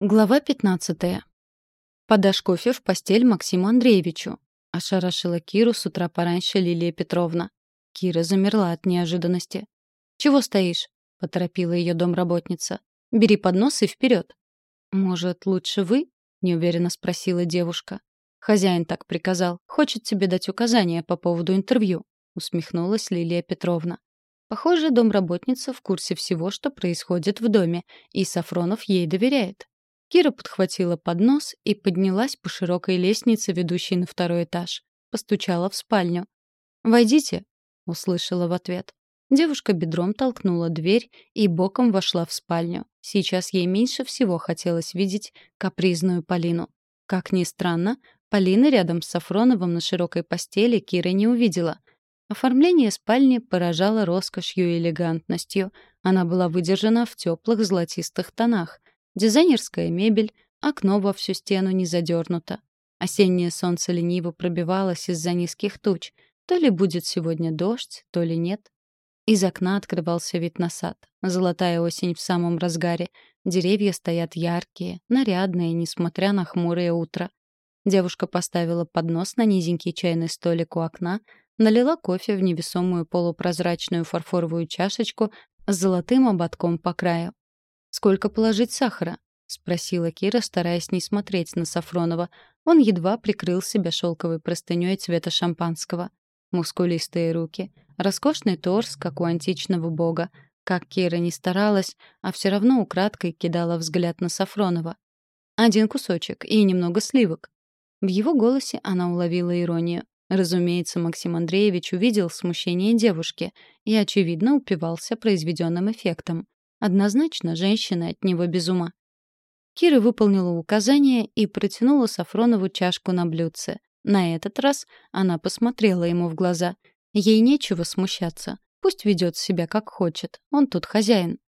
Глава 15. «Подашь кофе в постель Максиму Андреевичу», — ошарашила Киру с утра пораньше Лилия Петровна. Кира замерла от неожиданности. «Чего стоишь?» — поторопила ее домработница. «Бери поднос и вперед. «Может, лучше вы?» — неуверенно спросила девушка. «Хозяин так приказал. Хочет тебе дать указания по поводу интервью», — усмехнулась Лилия Петровна. Похоже, домработница в курсе всего, что происходит в доме, и Сафронов ей доверяет. Кира подхватила поднос и поднялась по широкой лестнице, ведущей на второй этаж. Постучала в спальню. «Войдите», — услышала в ответ. Девушка бедром толкнула дверь и боком вошла в спальню. Сейчас ей меньше всего хотелось видеть капризную Полину. Как ни странно, Полины рядом с Сафроновым на широкой постели Кира не увидела. Оформление спальни поражало роскошью и элегантностью. Она была выдержана в теплых золотистых тонах. Дизайнерская мебель, окно во всю стену не задернуто. Осеннее солнце лениво пробивалось из-за низких туч. То ли будет сегодня дождь, то ли нет. Из окна открывался вид на сад. Золотая осень в самом разгаре. Деревья стоят яркие, нарядные, несмотря на хмурое утро. Девушка поставила поднос на низенький чайный столик у окна, налила кофе в невесомую полупрозрачную фарфоровую чашечку с золотым ободком по краю. «Сколько положить сахара?» — спросила Кира, стараясь не смотреть на Сафронова. Он едва прикрыл себя шелковой простыней цвета шампанского. Мускулистые руки, роскошный торс, как у античного бога. Как Кира не старалась, а все равно украдкой кидала взгляд на Сафронова. «Один кусочек и немного сливок». В его голосе она уловила иронию. Разумеется, Максим Андреевич увидел смущение девушки и, очевидно, упивался произведенным эффектом. Однозначно, женщина от него без ума. Кира выполнила указание и протянула Сафронову чашку на блюдце. На этот раз она посмотрела ему в глаза. Ей нечего смущаться. Пусть ведет себя как хочет. Он тут хозяин.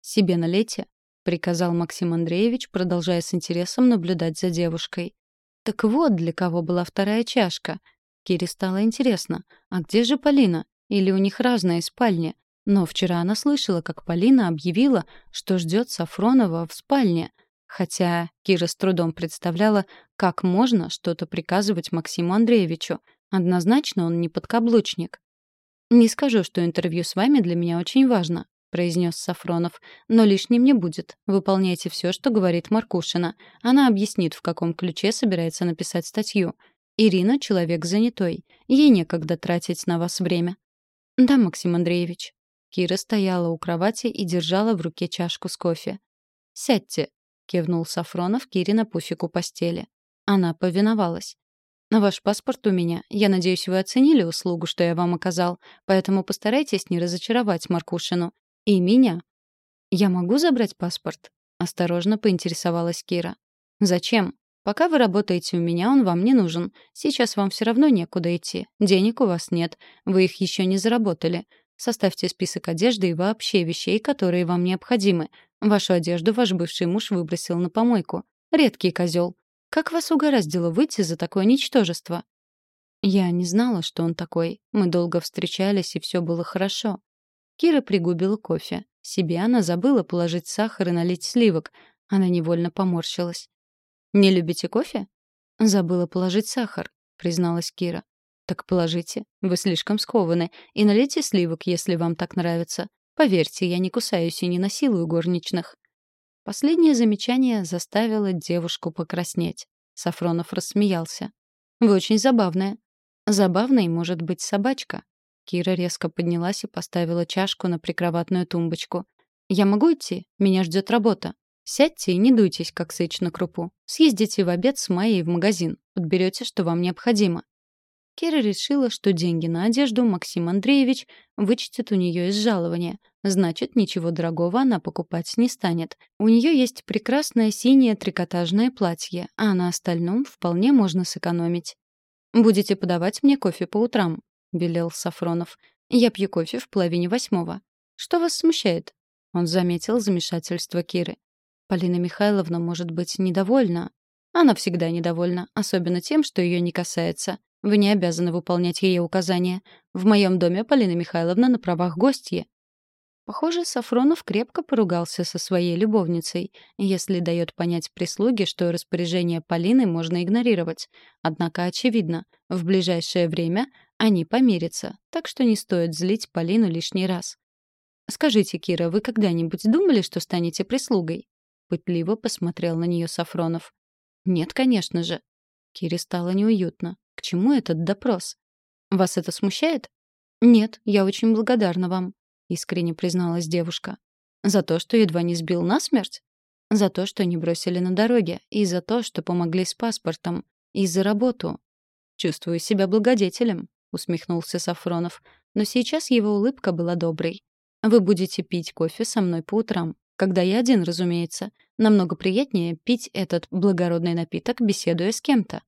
«Себе налейте», — приказал Максим Андреевич, продолжая с интересом наблюдать за девушкой. Так вот, для кого была вторая чашка. Кире стало интересно, а где же Полина? Или у них разные спальни? Но вчера она слышала, как Полина объявила, что ждет Сафронова в спальне. Хотя Кира с трудом представляла, как можно что-то приказывать Максиму Андреевичу. Однозначно он не подкаблучник. «Не скажу, что интервью с вами для меня очень важно», — произнес Сафронов. «Но лишним не будет. Выполняйте все, что говорит Маркушина. Она объяснит, в каком ключе собирается написать статью. Ирина — человек занятой. Ей некогда тратить на вас время». «Да, Максим Андреевич», Кира стояла у кровати и держала в руке чашку с кофе. «Сядьте», — кивнул Сафронов Кире на пуфику постели. Она повиновалась. «Ваш паспорт у меня. Я надеюсь, вы оценили услугу, что я вам оказал, поэтому постарайтесь не разочаровать Маркушину. И меня». «Я могу забрать паспорт?» — осторожно поинтересовалась Кира. «Зачем? Пока вы работаете у меня, он вам не нужен. Сейчас вам все равно некуда идти. Денег у вас нет. Вы их еще не заработали. Составьте список одежды и вообще вещей, которые вам необходимы. Вашу одежду ваш бывший муж выбросил на помойку. Редкий козел. Как вас угораздило выйти за такое ничтожество? Я не знала, что он такой. Мы долго встречались, и все было хорошо. Кира пригубила кофе. Себе она забыла положить сахар и налить сливок. Она невольно поморщилась. «Не любите кофе?» «Забыла положить сахар», — призналась Кира. Так положите. Вы слишком скованы. И налейте сливок, если вам так нравится. Поверьте, я не кусаюсь и не насилую горничных. Последнее замечание заставило девушку покраснеть. Сафронов рассмеялся. «Вы очень забавная». «Забавной может быть собачка». Кира резко поднялась и поставила чашку на прикроватную тумбочку. «Я могу идти? Меня ждет работа. Сядьте и не дуйтесь, как сыч на крупу. Съездите в обед с Майей в магазин. Подберете, что вам необходимо. Кира решила, что деньги на одежду Максим Андреевич вычтет у нее из жалования. Значит, ничего дорогого она покупать не станет. У нее есть прекрасное синее трикотажное платье, а на остальном вполне можно сэкономить. «Будете подавать мне кофе по утрам», — велел Сафронов. «Я пью кофе в половине восьмого. Что вас смущает?» Он заметил замешательство Киры. Полина Михайловна может быть недовольна. Она всегда недовольна, особенно тем, что ее не касается. Вы не обязаны выполнять ее указания. В моем доме Полина Михайловна на правах гостья». Похоже, Сафронов крепко поругался со своей любовницей, если дает понять прислуге, что распоряжение Полины можно игнорировать. Однако, очевидно, в ближайшее время они помирятся, так что не стоит злить Полину лишний раз. «Скажите, Кира, вы когда-нибудь думали, что станете прислугой?» Пытливо посмотрел на нее Сафронов. «Нет, конечно же». Кире стало неуютно. К чему этот допрос? «Вас это смущает?» «Нет, я очень благодарна вам», искренне призналась девушка. За то, что едва не сбил насмерть? За то, что не бросили на дороге, и за то, что помогли с паспортом, и за работу. Чувствую себя благодетелем, усмехнулся Сафронов, но сейчас его улыбка была доброй. Вы будете пить кофе со мной по утрам, когда я один, разумеется. Намного приятнее пить этот благородный напиток, беседуя с кем-то.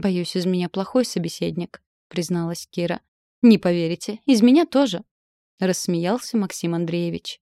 Боюсь, из меня плохой собеседник, призналась Кира. Не поверите, из меня тоже, — рассмеялся Максим Андреевич.